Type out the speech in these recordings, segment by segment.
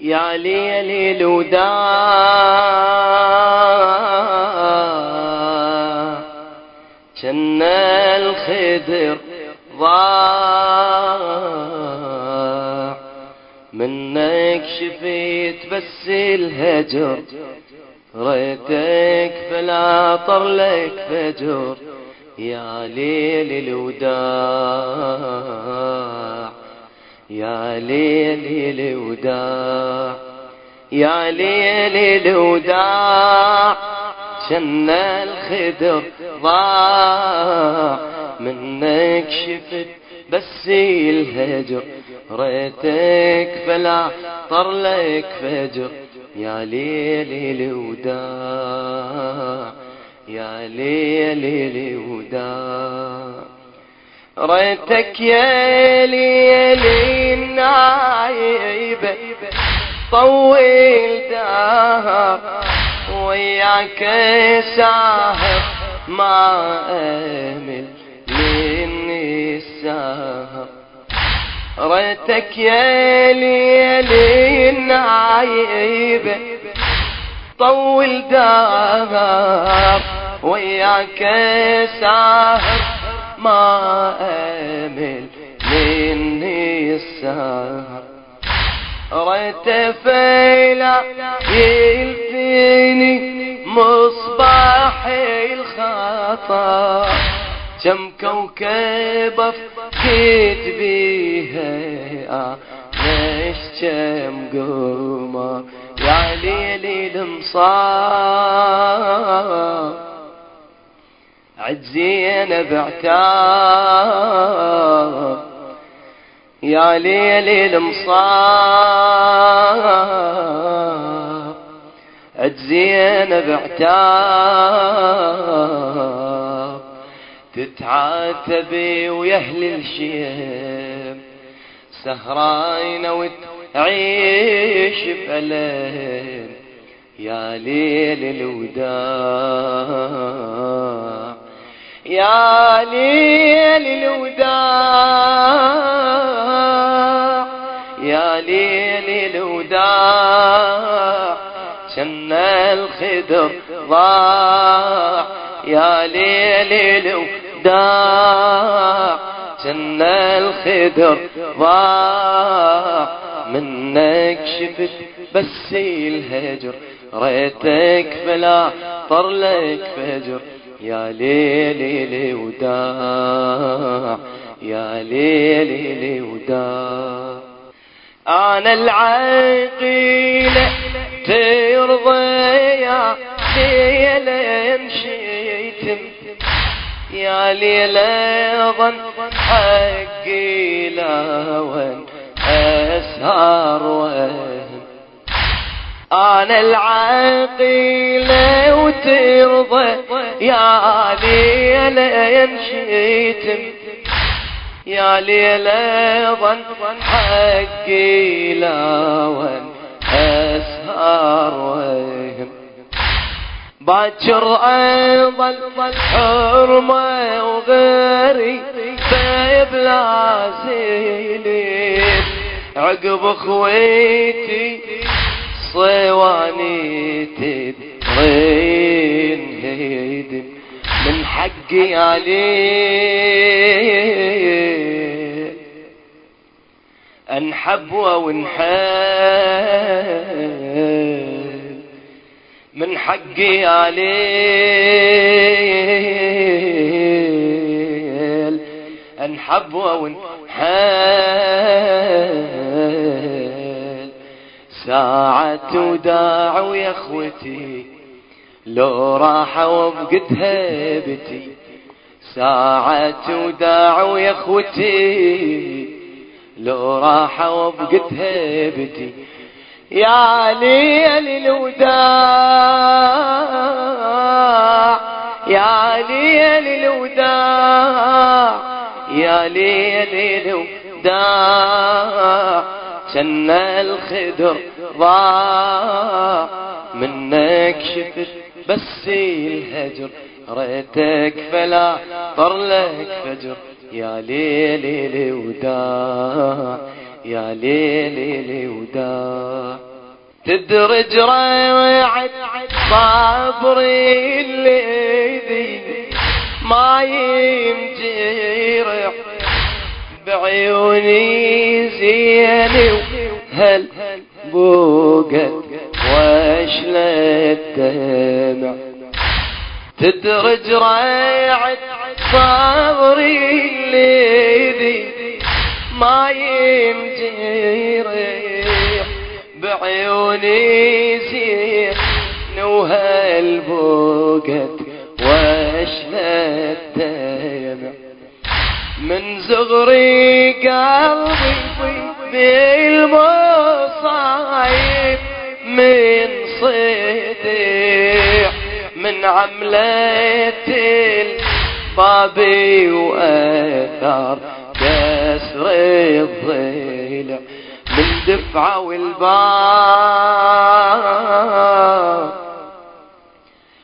يا ليلي الوداع جن الخدر ضاع. منك شفيت بس الهجر. ريتك فلا طرلك فجر. يا ليل الوداع يا ليل الوداع يا ليل الوداع شن الخدر ضاع منك شفت بس الهجر ريتك فلا طرلك فجر. يا ليل الوداع يا ليل الوداع. ريتك يا ليلي النايبة طول دهر وياك ساهر ما أمل مني ريتك يا ليلي النايبة طول دهر وياك ساهر ما أمل مني السهر. ريت فيلا يلفيني مصباح الخطا كم كوكب افكيت بيها. ليش كم قمر. يا ليلي المصاب. عجزين بعتاب يا ليل المصاب. عجزين بعتاب تتعاتبي ويهل الشيم. سهراين وتعيش بألم. يا ليل الوداع. يا ليل الوداع يا ليل الوداع شن الخدر ضاع. يا ليل الوداع شن الخدر ضاع. منك شفت بس الهجر ريتك فلا طرلك فجر. يا ليل الوداع يا ليل الوداع أنا العقيلة ترضى يا ليل مشيتم يا ليل ظن حقي لا وين أسهر وين أنا العقيلة وترضى يا ليل يمشيتم يا ليل ظن حقي لا وين اسهر وهم باكر أيضا حرمة وغيري بلا زينين عقب اخويتي صواني تدرين هيدم من حقي عليه أنحب وانحل من حقي عليه أنحب وانحل ساعة وداع يا اخوتي لو راحوا بقد هيبتي ساعة وداع يا اخوتي لو راحوا بقد هيبتي يا ليل الوداع يا ليل الوداع يا ليل الوداع. شن الخدر ضاع منك شفت بس الهجر ريتك فلا طرلك فجر. يا ليل الوداع يا ليل الوداع. تدرج ريعة صبري الذي ما يمجرح بعيوني زيني وهل بوقت واشلت دمع تدرج ريعة صبري الذي ما يمجرح بعيوني زين وهالبوقت واشلت دمع من زغري قلبي بالمصايب من صديح من عملة البابي وأثار كسر الضلع من دفعة والباب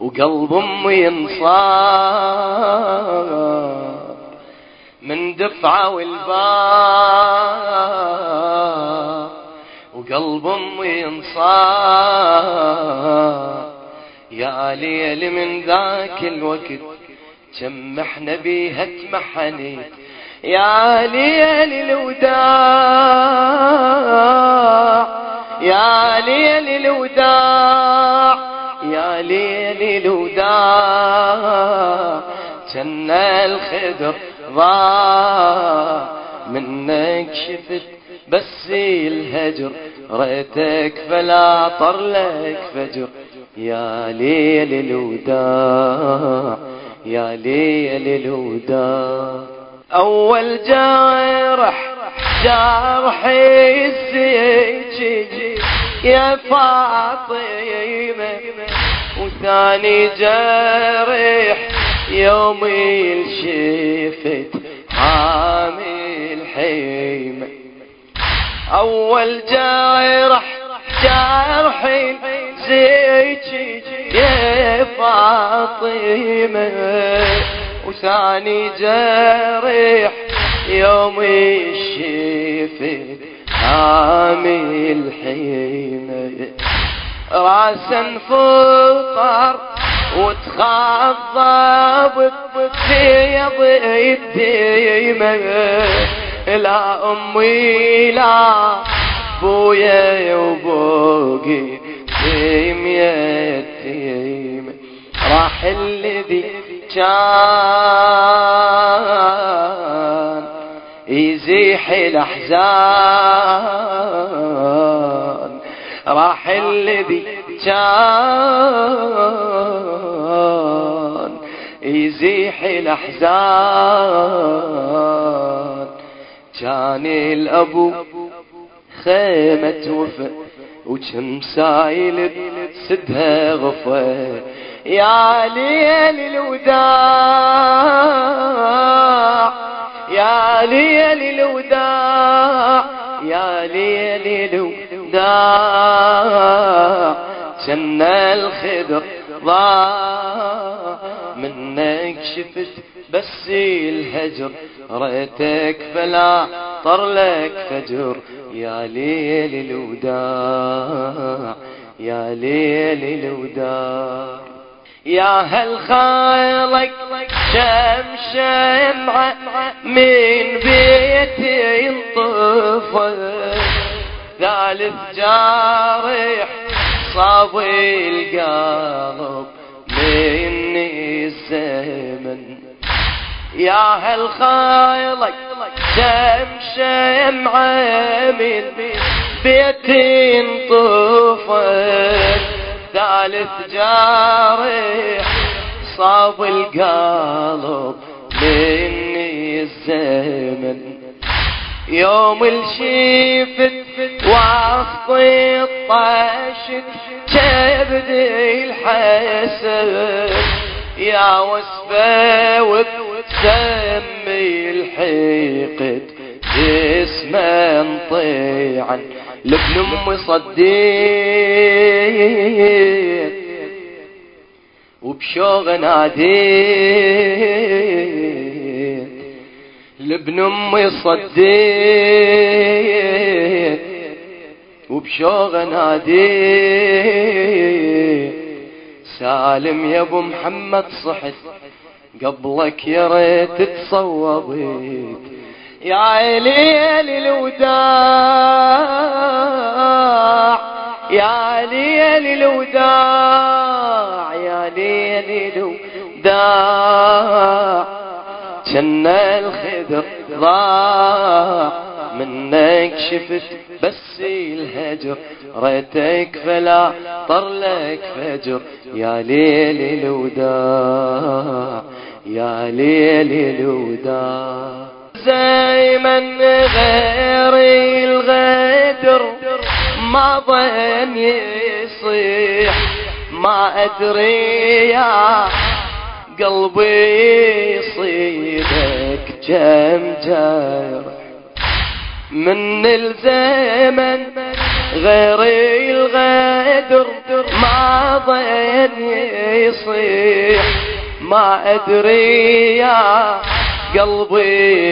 وقلب أمي ينصاب من دفعة والباب وقلب أمي ينصاب يا ليل من ذاك الوقت كم إحنا بيها تمحنيت يا ليل الوداع. يا ليل الوداع. يا ليل الوداع. جنة الخدر ضاع. منك شفت بس الهجر. ريتك فلا طر لك فجر. يا ليل الوداع يا ليل الوداع. أول جارح جرح السجن يا فاطمة وثاني جرح يوم الشفت حامل حيمة. أول جرح جرح الزيج يا فاطمة. وثاني جريح يوم الشفت حامي الحيمة. راسا فطر وتخضب بثياب الديمة لا أمي لا. بويا وبوقي ديم يتيم راح الذي كان يزيح الأحزان. راح الذي كان يزيح الأحزان. كان الأبو خيمة وفا وكم سايل سدها غفا يا ليل الوداع يا ليل الوداع يا ليل الوداع. جن الخضر ضاع منك شفت بس الهجر. ريتك فلا طر لك فجر يا ليل الوداع يا ليل الوداع. يا هل خالك شم شمعة من بيتي ينطفى ثالث جارح صاب القلب مني الزمن. يا هل خالك شم شمعة من بيتي ينطفى ثالث جارح صاب القلب مني الزمن. يوم الشفت وسط الطاشت كبدي الحسن. يا وسفة وتسمي الحقد اسما طيعا لابن أم صديت وبشوق ناديت لابن امي صديت وبشوق نادي سالم يا أبو محمد صحت قبلك يا ريت تصوبت. يا ليل الوداع يا ليل الوداع يا ليل الوداع. جنة الخدر ضاع منك شفت بس الهجر. ريتك فلا طرلك فجر يا ليل الوداع. يا ليل الوداع. زي من غير الغدر ما ظن يصيح. ما أدري يا قلبي يصيبك كم جرح. من الزمن غير الغدر ما ظن يصيح. ما أدري يا قلبي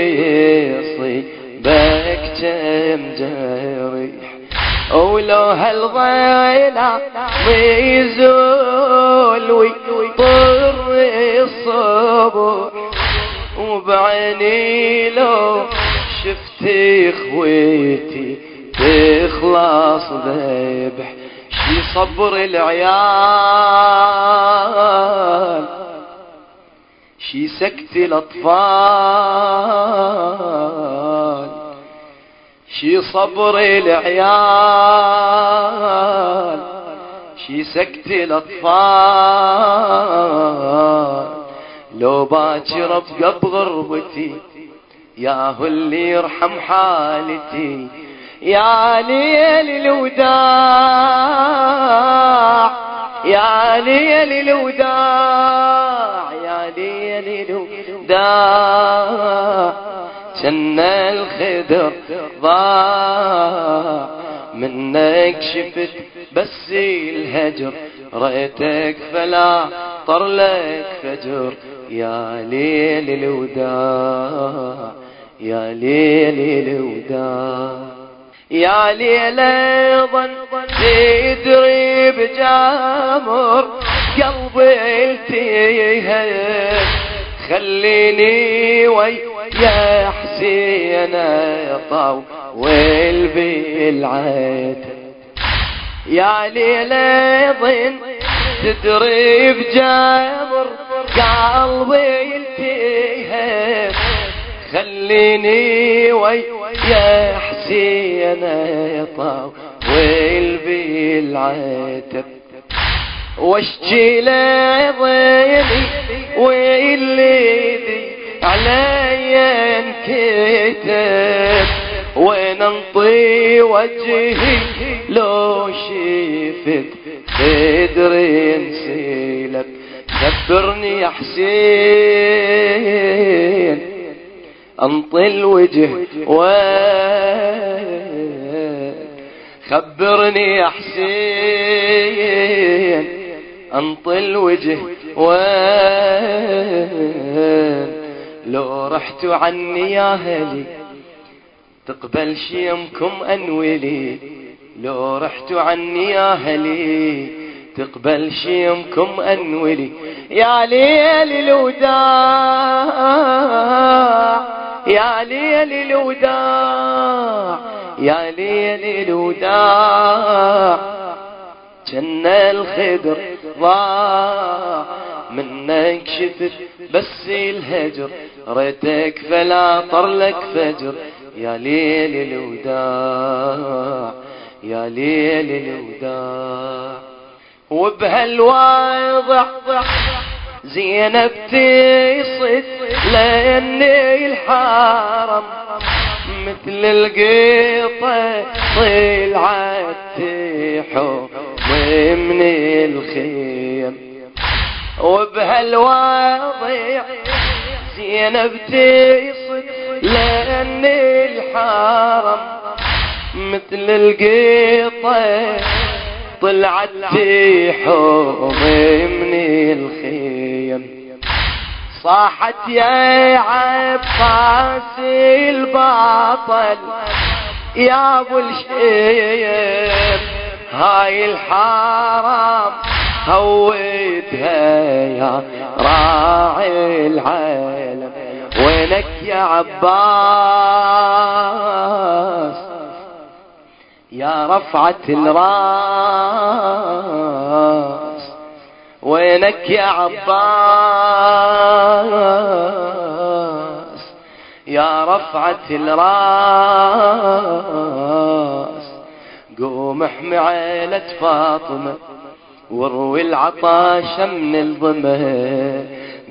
يصيبك كم جريح. ولو هالضيلة يزول ويطر الصبر وبعيني لو شفت اخويتي تخلص ذبح شي صبر العيال. شي سكت الأطفال شي صبر العيال شي سكت الأطفال. لو باكر ابقى بغربتي ياهو اللي يرحم حالتي يا ليل الوداع يا ليل الوداع. الوداع جن الخدر ضاع. منك شفت بس الهجر رأيتك فلا طرلك فجر. يا ليل الوداع يا ليل الوداع. يا ليل ظن تدري بجامر قلبي التيهب خليني وي يا حسين طول بالعيد يا ليل ظن تدري بجامر قلبي التيهب خليني وي يا حسين طول بالعتب واشجي لضيمي واللي علي انكتب وين انطي وجهي لو شفت خدري انسلب خبرني يا حسين انطي الوجه وين خبرني يا حسين. انطي الوجه. وين؟ لو رحتوا عني يا هلي تقبل شيمكم أنولي. لو رحتوا عني يا هلي تقبل شيمكم أنولي. يا ليل الوداع يا ليل الوداع يا ليل الوداع. جن الخدر منك شفت بس الهجر ريتك فلا طرلك فجر. يا ليل الوداع يا ليل الوداع. وبهالواضع زينب تصد لاني الحرم مثل القيطة طلعت تحوم من الخيم وبهالواضع زينب تصد لاني الحرم مثل القيطة طلعت تحوم من الخيم صاحت يا عباس الباطل يا أبو الشيب هاي الحرام هويتها يا راعي العالم. وينك يا عباس؟ يا رفعة الراس. وينك يا عباس؟ يا رفعة الراس. قوم احمي عيلة فاطمة واروي العطاش من الظمأ.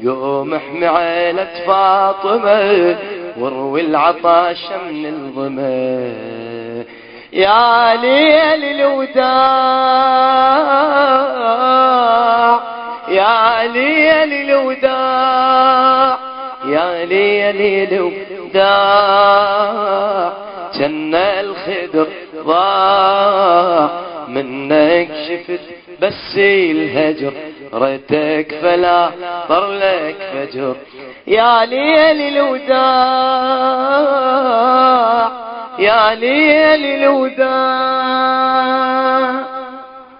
قوم احمي عيلة فاطمة واروي العطاش من الظمأ. يا ليل الوداع يا ليل الوداع يا ليل الوداع. منك شفت بس الهجر ريتك فلا طر لك فجر. يا ليل الوداع يا ليل الوداع.